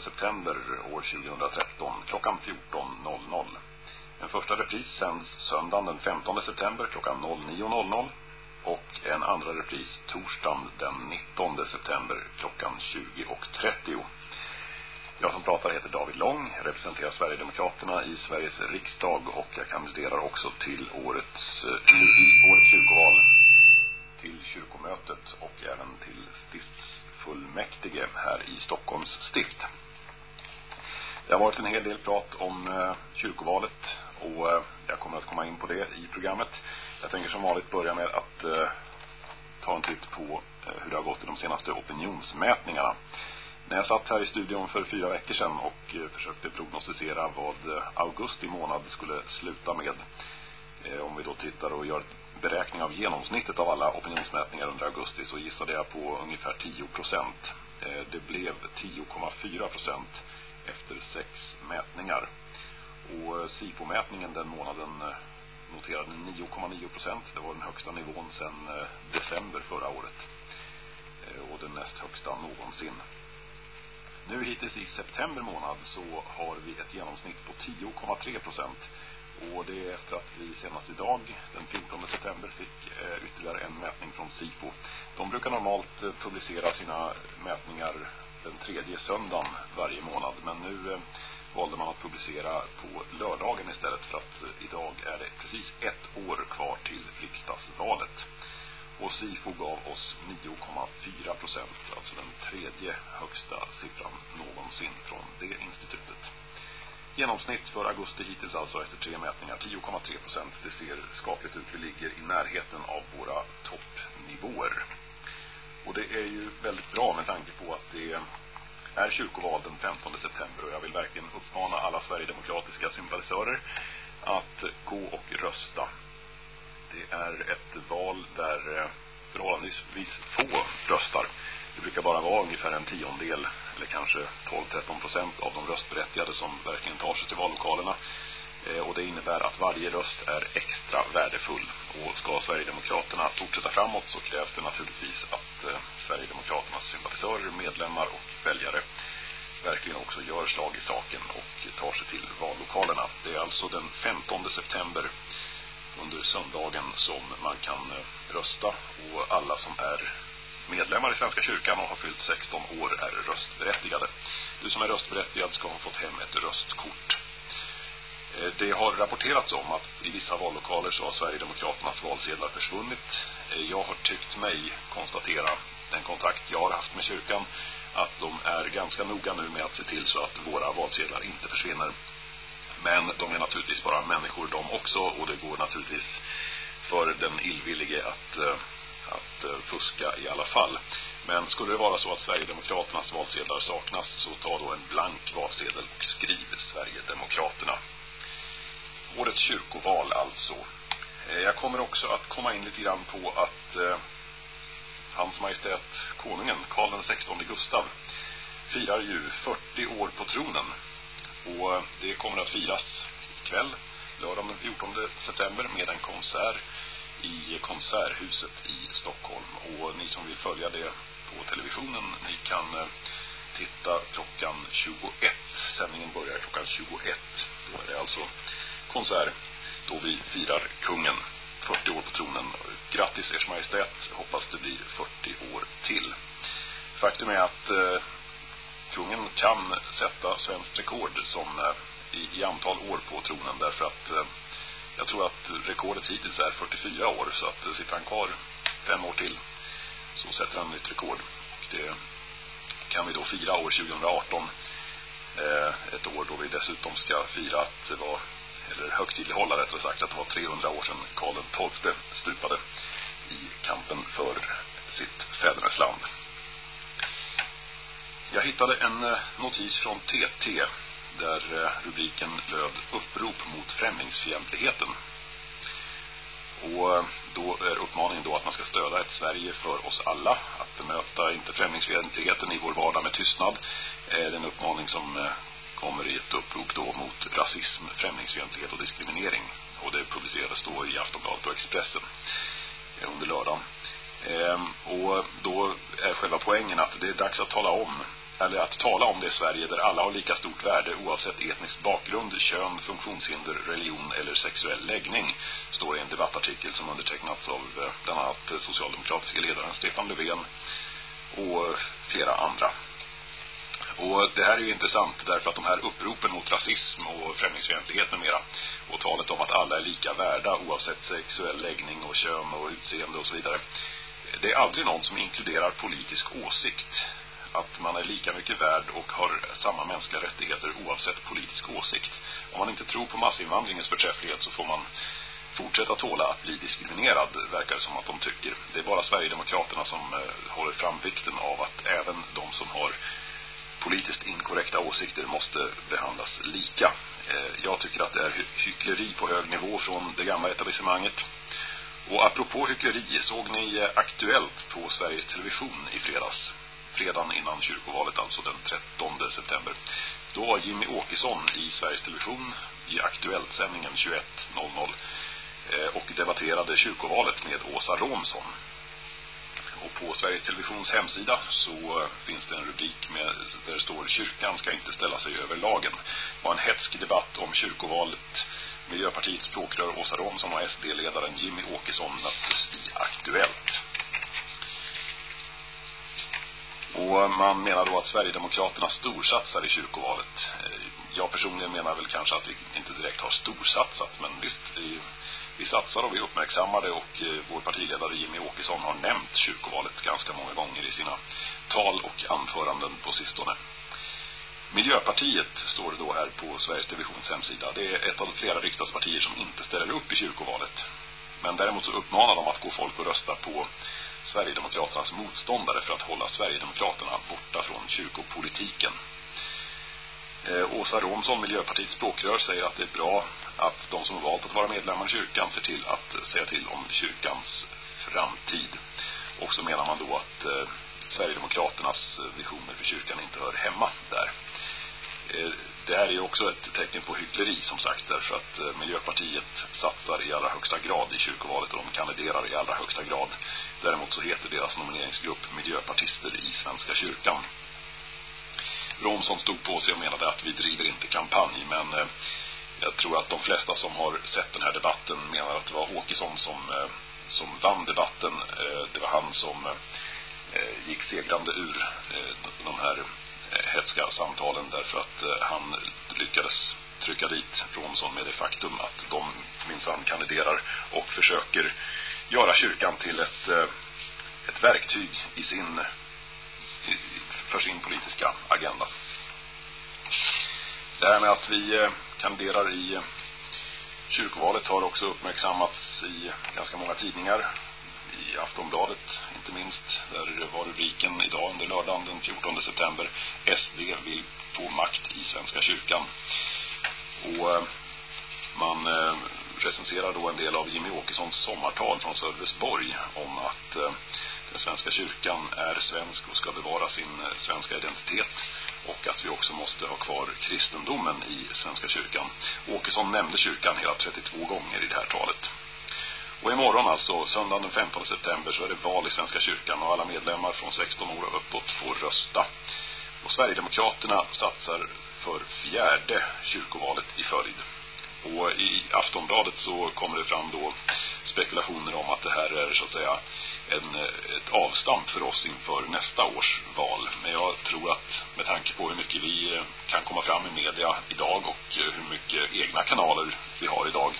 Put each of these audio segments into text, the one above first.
september år 2013 klockan 14.00. En första repris sänds söndagen den 15 september klockan 09.00 och en andra repris torsdagen den 19 september klockan 20.30. Jag som pratar heter David Lång, representerar Sverigedemokraterna i Sveriges riksdag och jag kandiderar också till årets, i årets kyrkoval till kyrkomötet och även till stiftsfullmäktige här i Stockholms stift. Det har varit en hel del prat om eh, kyrkovalet och eh, jag kommer att komma in på det i programmet. Jag tänker som vanligt börja med att eh, ta en titt på hur det har gått i de senaste opinionsmätningarna. När jag satt här i studion för fyra veckor sedan och försökte prognostisera vad augusti månad skulle sluta med. Om vi då tittar och gör beräkning av genomsnittet av alla opinionsmätningar under augusti så gissade jag på ungefär 10 procent. Det blev 10,4 procent efter sex mätningar. Och eh, SIFO-mätningen den månaden eh, noterade 9,9 procent. Det var den högsta nivån sedan eh, december förra året. Och den näst högsta någonsin. Nu hittills i september månad så har vi ett genomsnitt på 10,3 procent. Och det är efter att vi senast idag, den 14 september, fick ytterligare en mätning från SIFO. De brukar normalt publicera sina mätningar den tredje söndagen varje månad. Men nu eh, valde man att publicera på lördagen istället för att eh, idag är det precis ett år kvar till riksdagsvalet. Och SIFO gav oss 9,4 procent, alltså den tredje högsta siffran någonsin från det institutet. Genomsnitt för augusti hittills alltså efter tre mätningar 10,3 procent. Det ser skapligt ut. Vi ligger i närheten av våra toppnivåer. Och det är ju väldigt bra med tanke på att det är kyrkoval den 15 september och jag vill verkligen uppmana alla Sverigedemokratiska sympatisörer att gå och rösta det är ett val där eh, förhållandevis få röstar. Det brukar bara vara ungefär en tiondel eller kanske 12-13 procent av de röstberättigade som verkligen tar sig till vallokalerna. Eh, och det innebär att varje röst är extra värdefull. Och ska Sverigedemokraterna fortsätta framåt så krävs det naturligtvis att eh, Sverigedemokraternas sympatisörer, medlemmar och väljare verkligen också gör slag i saken och tar sig till vallokalerna. Det är alltså den 15 september under söndagen som man kan eh, rösta och alla som är medlemmar i Svenska kyrkan och har fyllt 16 år är röstberättigade. Du som är röstberättigad ska ha fått hem ett röstkort. Eh, det har rapporterats om att i vissa vallokaler så har Sverigedemokraternas valsedlar försvunnit. Eh, jag har tyckt mig konstatera den kontakt jag har haft med kyrkan att de är ganska noga nu med att se till så att våra valsedlar inte försvinner. Men de är naturligtvis bara människor de också och det går naturligtvis för den illvillige att, eh, att fuska i alla fall. Men skulle det vara så att Sverigedemokraternas valsedlar saknas så ta då en blank valsedel och skriv Sverigedemokraterna. Årets kyrkoval alltså. Eh, jag kommer också att komma in lite grann på att eh, Hans Majestät Konungen, Karl den 16 Gustav, firar ju 40 år på tronen. Och eh, det kommer att firas ikväll, lördag den 14 september, med en konsert i Konserthuset i Stockholm. Och ni som vill följa det på televisionen, ni kan eh, titta klockan 21. Sändningen börjar klockan 21. Då är det alltså konsert då vi firar kungen. 40 år på tronen. Grattis Ers Majestät. Hoppas det blir 40 år till. Faktum är att eh, kungen kan sätta svenskt rekord som eh, i, i antal år på tronen därför att eh, jag tror att rekordet hittills är 44 år så att eh, sitter han kvar fem år till så sätter han nytt rekord. Och det kan vi då fira år 2018 eh, ett år då vi dessutom ska fira att det var eller högtidlighålla rättare sagt att det var 300 år sedan Karl XII stupade i kampen för sitt fädernesland. Jag hittade en eh, notis från TT där eh, rubriken löd Upprop mot främlingsfientligheten. Och eh, då är uppmaningen då att man ska stödja ett Sverige för oss alla. Att bemöta inte främlingsfientligheten i vår vardag med tystnad. Det är en uppmaning som kommer i ett upprop då mot rasism, främlingsfientlighet och diskriminering. Och det publicerades då i Aftonbladet och Expressen eh, under lördagen. Ehm, och då är själva poängen att det är dags att tala om eller att tala om det Sverige där alla har lika stort värde oavsett etnisk bakgrund, kön, funktionshinder, religion eller sexuell läggning står i en debattartikel som undertecknats av eh, bland annat eh, socialdemokratiska ledaren Stefan Löfven och flera andra. Och det här är ju intressant därför att de här uppropen mot rasism och främlingsfientlighet med mera och talet om att alla är lika värda oavsett sexuell läggning och kön och utseende och så vidare. Det är aldrig någon som inkluderar politisk åsikt. Att man är lika mycket värd och har samma mänskliga rättigheter oavsett politisk åsikt. Om man inte tror på massinvandringens förträfflighet så får man fortsätta tåla att bli diskriminerad, verkar det som att de tycker. Det är bara Sverigedemokraterna som eh, håller fram vikten av att även de som har politiskt inkorrekta åsikter måste behandlas lika. Eh, jag tycker att det är hyckleri på hög nivå från det gamla etablissemanget. Och apropå hyckleri, såg ni eh, Aktuellt på Sveriges Television i fredags? Fredagen innan kyrkovalet, alltså den 13 september. Då var Jimmy Åkesson i Sveriges Television i Aktuellt-sändningen 21.00 eh, och debatterade kyrkovalet med Åsa Romson. Och på Sveriges Televisions hemsida så eh, finns det en rubrik med, där det står Kyrkan ska inte ställa sig över lagen. Det var en hetsk debatt om kyrkovalet. Miljöpartiets språkrör Åsa Romson och SD-ledaren Jimmy Åkesson möttes i Aktuellt. Och eh, man menar då att Sverigedemokraterna storsatsar i kyrkovalet. Eh, jag personligen menar väl kanske att vi inte direkt har storsatsat, men visst, vi vi satsar och vi uppmärksammar det och eh, vår partiledare Jimmy Åkesson har nämnt kyrkovalet ganska många gånger i sina tal och anföranden på sistone. Miljöpartiet står det då här på Sveriges Televisions hemsida. Det är ett av flera riksdagspartier som inte ställer upp i kyrkovalet. Men däremot så uppmanar de att gå folk och rösta på Sverigedemokraternas motståndare för att hålla Sverigedemokraterna borta från kyrkopolitiken. Eh, Åsa Romson, Miljöpartiets språkrör, säger att det är bra att de som har valt att vara medlemmar i kyrkan ser till att eh, säga till om kyrkans framtid. Och så menar man då att eh, Sverigedemokraternas eh, visioner för kyrkan inte hör hemma där. Eh, det här är också ett tecken på hyckleri som sagt därför att eh, Miljöpartiet satsar i allra högsta grad i kyrkovalet och de kandiderar i allra högsta grad. Däremot så heter deras nomineringsgrupp Miljöpartister i Svenska kyrkan. Romson stod på sig och menade att vi driver inte kampanj men eh, jag tror att de flesta som har sett den här debatten menar att det var Åkesson som, eh, som vann debatten. Eh, det var han som eh, eh gick segrande ur eh, de här eh, hetska samtalen därför att han lyckades trycka dit Romson med det faktum att de minsann kandiderar och försöker göra kyrkan till ett, ett verktyg i sin, för sin politiska agenda. Det här med att vi eh, kandiderar i eh, kyrkovalet har också uppmärksammats i ganska många tidningar. I Aftonbladet inte minst. Där var rubriken idag under lördagen den 14 september. SD vill få makt i Svenska kyrkan. Och eh, man recenserar då en del av Jimmy Åkessons sommartal från Sölvesborg om att eh, Svenska kyrkan är svensk och ska bevara sin eh, svenska identitet och att vi också måste ha kvar kristendomen i Svenska kyrkan. Åkesson nämnde kyrkan hela 32 gånger i det här talet. Och imorgon alltså, söndagen den 15 september, så är det val i Svenska kyrkan och alla medlemmar från 16 år och uppåt får rösta. Och Sverigedemokraterna satsar för fjärde kyrkovalet i följd. Och i Aftonbladet så kommer det fram då spekulationer om att det här är så att säga en, eh, ett avstamp för oss inför nästa års val. Men jag tror att med tanke på hur mycket vi eh, kan komma fram i media idag och eh, hur mycket egna kanaler vi har idag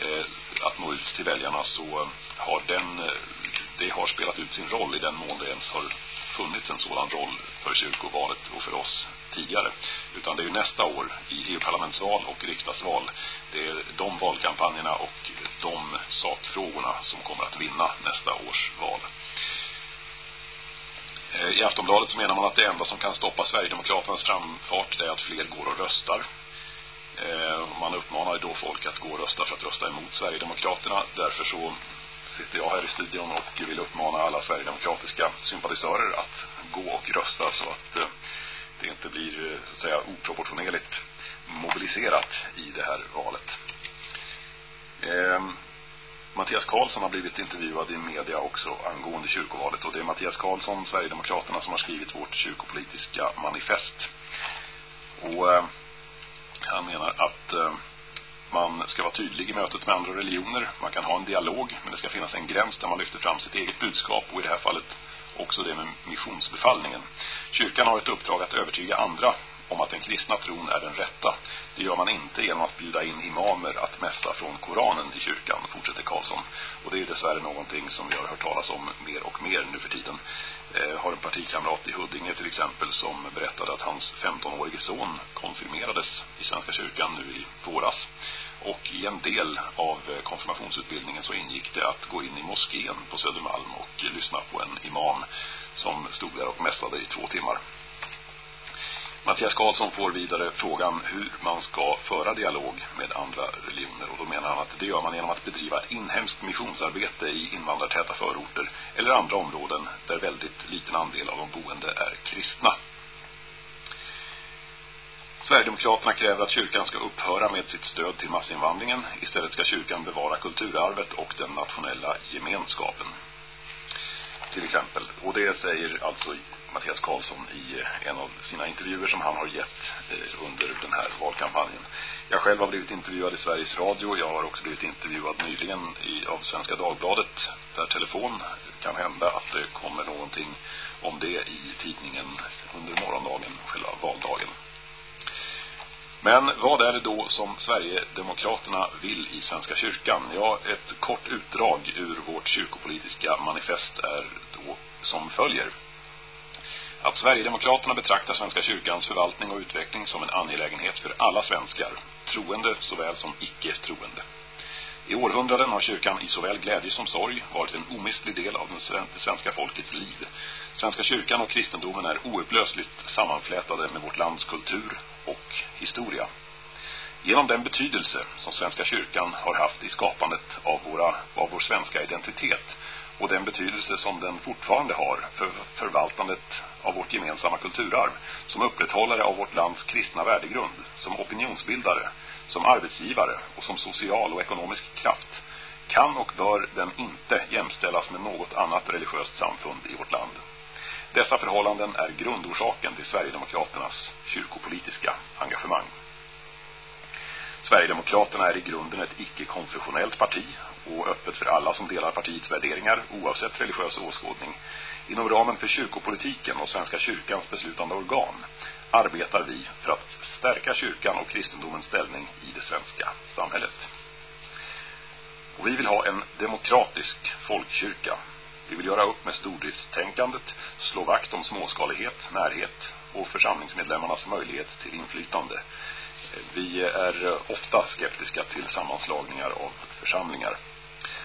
eh, att nå ut till väljarna så har den, det har spelat ut sin roll i den mån det ens har funnits en sådan roll för kyrkovalet och för oss tidigare. Utan det är ju nästa år i EU-parlamentsval och riksdagsval. Det är de valkampanjerna och de sakfrågorna som kommer att vinna nästa års val. Eh, I Aftonbladet så menar man att det enda som kan stoppa Sverigedemokraternas framfart är att fler går och röstar. Eh, man uppmanar då folk att gå och rösta för att rösta emot Sverigedemokraterna. Därför så sitter jag här i studion och vill uppmana alla Sverigedemokratiska sympatisörer att gå och rösta så att eh, det inte blir så att säga oproportionerligt mobiliserat i det här valet. Ehm, Mattias Karlsson har blivit intervjuad i media också angående kyrkovalet och det är Mattias Karlsson, Sverigedemokraterna, som har skrivit vårt kyrkopolitiska manifest. Och eh, han menar att eh, man ska vara tydlig i mötet med andra religioner. Man kan ha en dialog, men det ska finnas en gräns där man lyfter fram sitt eget budskap och i det här fallet också det med missionsbefallningen. Kyrkan har ett uppdrag att övertyga andra om att den kristna tron är den rätta. Det gör man inte genom att bjuda in imamer att mässa från Koranen i kyrkan, fortsätter Karlsson. Och det är dessvärre någonting som vi har hört talas om mer och mer nu för tiden. Eh, har en partikamrat i Huddinge till exempel som berättade att hans 15-årige son konfirmerades i Svenska kyrkan nu i våras. Och i en del av eh, konfirmationsutbildningen så ingick det att gå in i moskén på Södermalm och lyssna på en imam som stod där och mässade i två timmar. Mattias Karlsson får vidare frågan hur man ska föra dialog med andra religioner och då menar han att det gör man genom att bedriva inhemskt missionsarbete i invandrartäta förorter eller andra områden där väldigt liten andel av de boende är kristna. Sverigedemokraterna kräver att kyrkan ska upphöra med sitt stöd till massinvandringen. Istället ska kyrkan bevara kulturarvet och den nationella gemenskapen. Till exempel. Och det säger alltså Mattias Karlsson i eh, en av sina intervjuer som han har gett eh, under den här valkampanjen. Jag själv har blivit intervjuad i Sveriges Radio. Jag har också blivit intervjuad nyligen i, av Svenska Dagbladet per telefon. Det kan hända att det kommer någonting om det i tidningen under morgondagen, själva valdagen. Men vad är det då som Sverigedemokraterna vill i Svenska kyrkan? Ja, ett kort utdrag ur vårt kyrkopolitiska manifest är då som följer. Att Sverigedemokraterna betraktar Svenska kyrkans förvaltning och utveckling som en angelägenhet för alla svenskar, troende såväl som icke-troende. I århundraden har kyrkan i såväl glädje som sorg varit en omistlig del av det svenska folkets liv. Svenska kyrkan och kristendomen är oupplösligt sammanflätade med vårt lands kultur och historia. Genom den betydelse som Svenska kyrkan har haft i skapandet av, våra, av vår svenska identitet och den betydelse som den fortfarande har för förvaltandet av vårt gemensamma kulturarv som upprätthållare av vårt lands kristna värdegrund, som opinionsbildare, som arbetsgivare och som social och ekonomisk kraft kan och bör den inte jämställas med något annat religiöst samfund i vårt land. Dessa förhållanden är grundorsaken till Sverigedemokraternas kyrkopolitiska engagemang. Sverigedemokraterna är i grunden ett icke-konfessionellt parti och öppet för alla som delar partiets värderingar oavsett religiös åskådning. Inom ramen för kyrkopolitiken och Svenska kyrkans beslutande organ arbetar vi för att stärka kyrkan och kristendomens ställning i det svenska samhället. Och vi vill ha en demokratisk folkkyrka. Vi vill göra upp med stordriftstänkandet, slå vakt om småskalighet, närhet och församlingsmedlemmarnas möjlighet till inflytande. Vi är eh, ofta skeptiska till sammanslagningar av församlingar.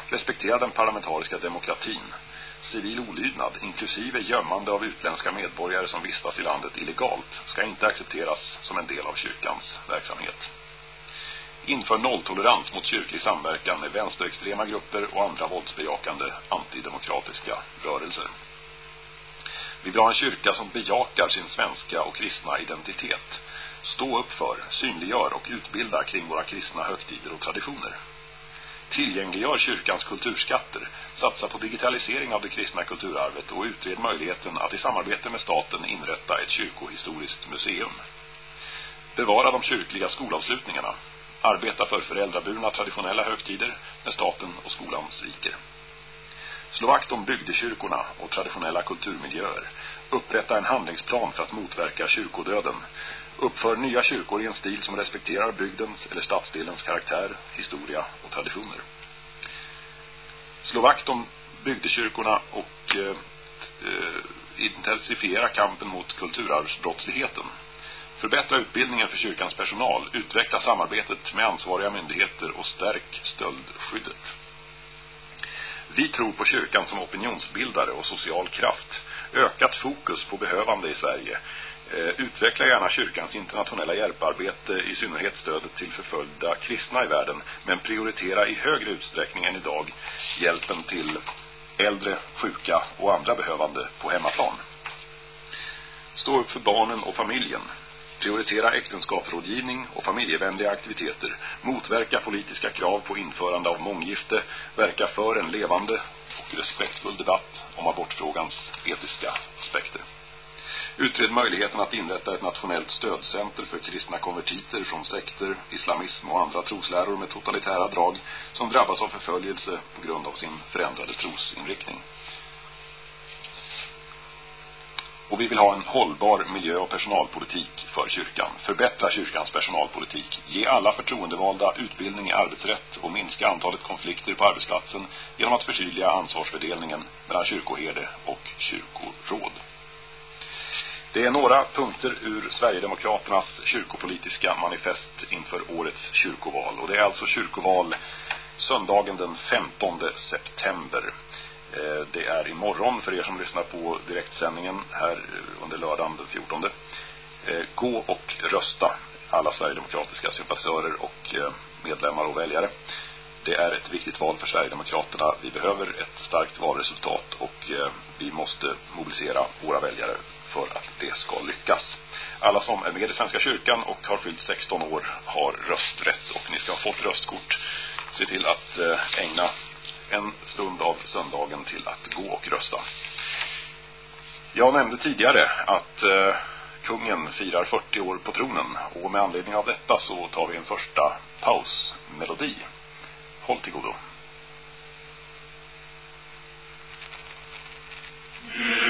Respektera den parlamentariska demokratin. Civil olydnad, inklusive gömmande av utländska medborgare som vistas i landet illegalt, ska inte accepteras som en del av kyrkans verksamhet. Inför nolltolerans mot kyrklig samverkan med vänsterextrema grupper och andra våldsbejakande antidemokratiska rörelser. Vi vill ha en kyrka som bejakar sin svenska och kristna identitet stå upp för, synliggör och utbilda kring våra kristna högtider och traditioner. Tillgängliggör kyrkans kulturskatter, satsa på digitalisering av det kristna kulturarvet och utred möjligheten att i samarbete med staten inrätta ett kyrkohistoriskt museum. Bevara de kyrkliga skolavslutningarna. Arbeta för föräldraburna traditionella högtider när staten och skolan sviker. Slå vakt om bygdekyrkorna och traditionella kulturmiljöer. Upprätta en handlingsplan för att motverka kyrkodöden uppför nya kyrkor i en stil som respekterar bygdens eller stadsdelens karaktär, historia och traditioner. Slå vakt om bygdekyrkorna och eh, eh, intensifiera kampen mot kulturarvsbrottsligheten. Förbättra utbildningen för kyrkans personal, utveckla samarbetet med ansvariga myndigheter och stärk stöldskyddet. Vi tror på kyrkan som opinionsbildare och social kraft. Ökat fokus på behövande i Sverige Eh, utveckla gärna kyrkans internationella hjälparbete, i synnerhet stödet till förföljda kristna i världen, men prioritera i högre utsträckning än idag hjälpen till äldre, sjuka och andra behövande på hemmaplan. Stå upp för barnen och familjen. prioritera äktenskapsrådgivning och familjevänliga aktiviteter, motverka politiska krav på införande av månggifte, verka för en levande och respektfull debatt om abortfrågans etiska aspekter. Utred möjligheten att inrätta ett nationellt stödcenter för kristna konvertiter från sekter, islamism och andra trosläror med totalitära drag som drabbas av förföljelse på grund av sin förändrade trosinriktning. Och vi vill ha en hållbar miljö- och personalpolitik för kyrkan. Förbättra kyrkans personalpolitik. Ge alla förtroendevalda utbildning i arbetsrätt och minska antalet konflikter på arbetsplatsen genom att förtydliga ansvarsfördelningen mellan kyrkoherde och kyrkoråd. Det är några punkter ur Sverigedemokraternas kyrkopolitiska manifest inför årets kyrkoval. Och det är alltså kyrkoval söndagen den 15 september. Eh, det är imorgon för er som lyssnar på direktsändningen här under lördagen den 14. Eh, gå och rösta alla Sverigedemokratiska sympatisörer och eh, medlemmar och väljare. Det är ett viktigt val för Sverigedemokraterna. Vi behöver ett starkt valresultat och vi måste mobilisera våra väljare för att det ska lyckas. Alla som är med i Svenska kyrkan och har fyllt 16 år har rösträtt och ni ska ha fått röstkort. Se till att eh, ägna en stund av söndagen till att gå och rösta. Jag nämnde tidigare att eh, kungen firar 40 år på tronen och med anledning av detta så tar vi en första pausmelodi. Håll till godo. Ja,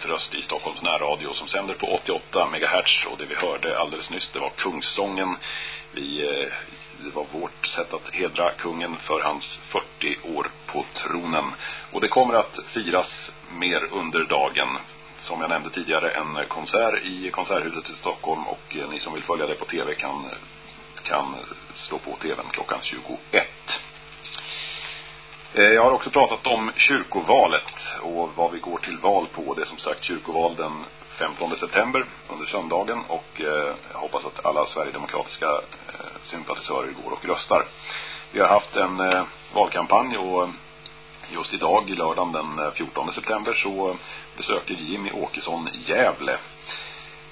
Sverigedemokraternas röst i Stockholms närradio som sänder på 88 MHz och det vi hörde alldeles nyss det var kungssången. Vi, eh, det var vårt sätt att hedra kungen för hans 40 år på tronen. Och det kommer att firas mer under dagen. Som jag nämnde tidigare, en konsert i Konserthuset i Stockholm och eh, ni som vill följa det på tv kan, kan slå på tvn klockan 21. Eh, jag har också pratat om kyrkovalet och vad vi går till val på. Det är som sagt kyrkoval den 15 september under söndagen och eh, jag hoppas att alla Sverigedemokratiska eh, sympatisörer går och röstar. Vi har haft en valkampanj och just idag, lördagen den 14 september, så besöker Jimmy Åkesson Gävle.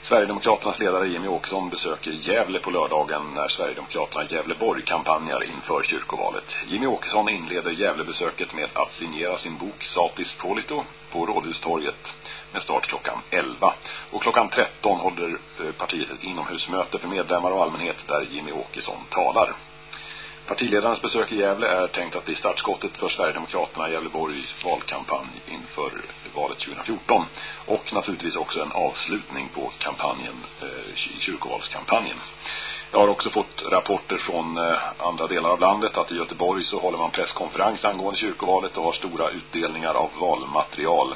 Sverigedemokraternas ledare Jimmy Åkesson besöker Gävle på lördagen när Sverigedemokraterna Gävleborg kampanjar inför kyrkovalet. Jimmy Åkesson inleder Gävlebesöket med att signera sin bok Satis Polito på Rådhustorget med start klockan 11. Och klockan 13 håller eh, partiet ett inomhusmöte för medlemmar och allmänhet där Jimmy Åkesson talar. Partiledarens besök i Gävle är tänkt att bli startskottet för Sverigedemokraterna i Gävleborgs valkampanj inför valet 2014. Och naturligtvis också en avslutning på kampanjen, eh, kyrkovalskampanjen. Jag har också fått rapporter från eh, andra delar av landet att i Göteborg så håller man presskonferens angående kyrkovalet och har stora utdelningar av valmaterial.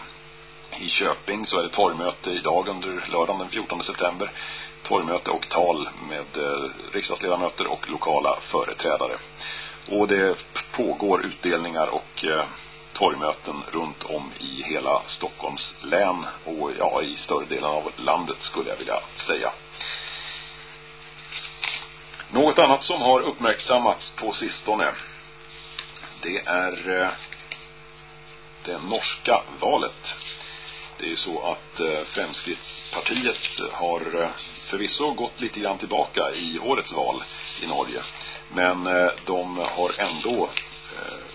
I Köping så är det torgmöte idag under lördagen den 14 september torgmöte och tal med eh, riksdagsledamöter och lokala företrädare. Och det pågår utdelningar och eh, torgmöten runt om i hela Stockholms län och ja, i större delen av landet skulle jag vilja säga. Något annat som har uppmärksammats på sistone det är eh, det norska valet. Det är ju så att eh, Fremskrittspartiet har eh, förvisso gått lite grann tillbaka i årets val i Norge. Men de har ändå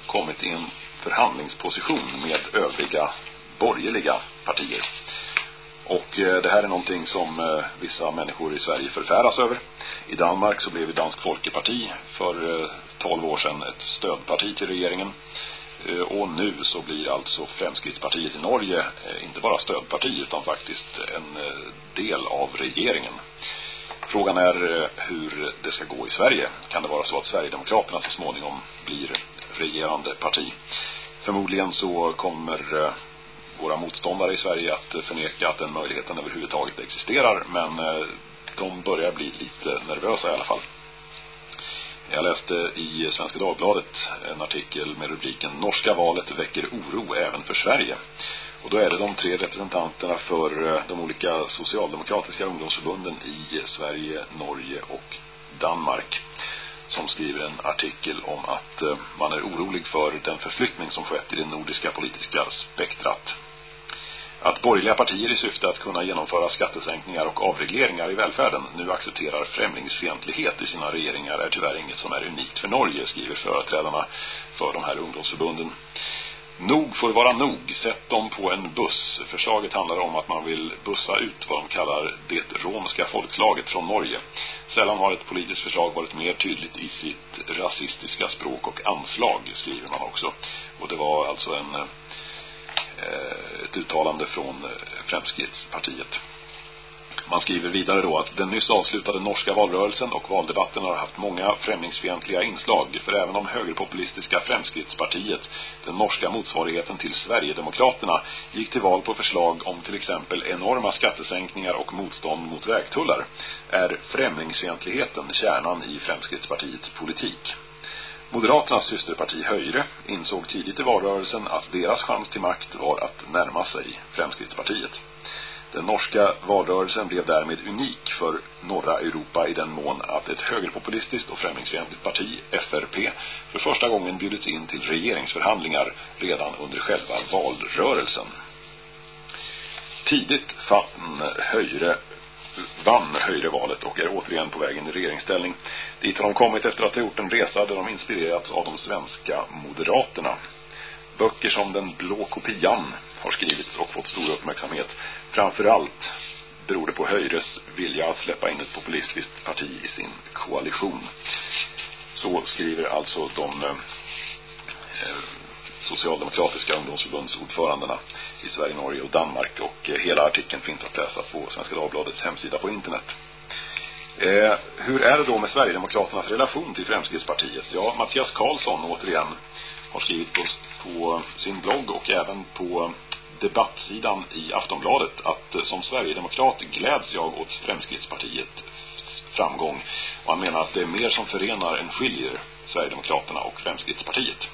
kommit in förhandlingsposition med övriga borgerliga partier. Och eh, det här är någonting som eh, vissa människor i Sverige förfäras över. I Danmark så blev Dansk Folkeparti för eh, 12 år sedan ett stödparti till regeringen. Och nu så blir alltså Fremskrittspartiet i Norge inte bara stödparti utan faktiskt en del av regeringen. Frågan är hur det ska gå i Sverige. Kan det vara så att Sverigedemokraterna så småningom blir regerande parti? Förmodligen så kommer eh, våra motståndare i Sverige att eh, förneka att den möjligheten överhuvudtaget existerar. Men eh, de börjar bli lite nervösa i alla fall. Jag läste i Svenska Dagbladet en artikel med rubriken Norska valet väcker oro även för Sverige. Och då är det de tre representanterna för de olika socialdemokratiska ungdomsförbunden i Sverige, Norge och Danmark som skriver en artikel om att eh, man är orolig för den förflyttning som skett i det nordiska politiska spektrat att borgerliga partier i syfte att kunna genomföra skattesänkningar och avregleringar i välfärden nu accepterar främlingsfientlighet i sina regeringar är tyvärr inget som är unikt för Norge, skriver företrädarna för de här ungdomsförbunden. Nog får vara nog. Sätt dem på en buss. Förslaget handlar om att man vill bussa ut vad de kallar det romska folkslaget från Norge. Sällan har ett politiskt förslag varit mer tydligt i sitt rasistiska språk och anslag, skriver man också. Och det var alltså en eh, ett uttalande från eh, Fremskrittspartiet. Man skriver vidare då att den nyss avslutade norska valrörelsen och valdebatten har haft många främlingsfientliga inslag. För även om högerpopulistiska Fremskrittspartiet, den norska motsvarigheten till Sverigedemokraterna, gick till val på förslag om till exempel enorma skattesänkningar och motstånd mot vägtullar, är främlingsfientligheten kärnan i Fremskrittspartiets politik. Moderaternas systerparti Höjre insåg tidigt i valrörelsen att deras chans till makt var att närma sig Fremskrittspartiet. Den norska valrörelsen blev därmed unik för norra Europa i den mån att ett högerpopulistiskt och främlingsfientligt parti, FRP, för första gången bjudits in till regeringsförhandlingar redan under själva valrörelsen. Tidigt fann Höjre vann Höjre-valet och är återigen på väg in i regeringsställning. Dit har de kommit efter att ha gjort en resa där de inspirerats av de svenska moderaterna. Böcker som Den blå kopian har skrivits och fått stor uppmärksamhet. Framförallt beror det på Höjres vilja att släppa in ett populistiskt parti i sin koalition. Så skriver alltså de eh, socialdemokratiska ungdomsförbundsordförandena i Sverige, Norge och Danmark. Och eh, hela artikeln finns att läsa på Svenska Dagbladets hemsida på internet. Eh, hur är det då med Sverigedemokraternas relation till Fremskrittspartiet? Ja, Mattias Karlsson återigen har skrivit på, på sin blogg och även på debattsidan i Aftonbladet att eh, som Sverigedemokrat gläds jag åt Fremskrittspartiets framgång. Och han menar att det är mer som förenar än skiljer Sverigedemokraterna och Fremskrittspartiet.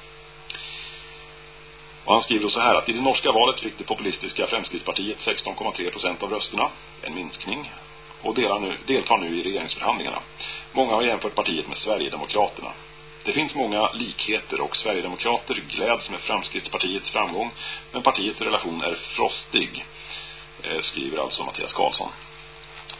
Och han skriver så här att i det norska valet fick det populistiska Fremskrittspartiet 16,3 procent av rösterna, en minskning, och nu, deltar nu i regeringsförhandlingarna. Många har jämfört partiet med Sverigedemokraterna. Det finns många likheter och Sverigedemokrater gläds med Framskrittspartiets framgång, men partiets relation är frostig, eh, skriver alltså Mattias Karlsson.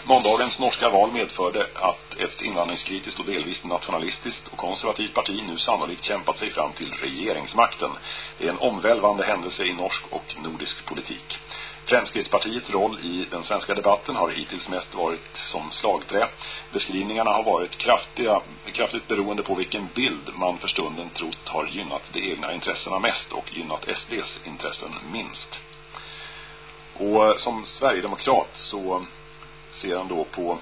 Måndagens norska val medförde att ett invandringskritiskt och delvis nationalistiskt och konservativt parti nu sannolikt kämpat sig fram till regeringsmakten. Det är en omvälvande händelse i norsk och nordisk politik. Fremskrittspartiets roll i den svenska debatten har hittills mest varit som slagträ. Beskrivningarna har varit kraftiga, kraftigt beroende på vilken bild man för stunden trott har gynnat de egna intressena mest och gynnat SDs intressen minst. Och eh, som Sverigedemokrat så ser han då på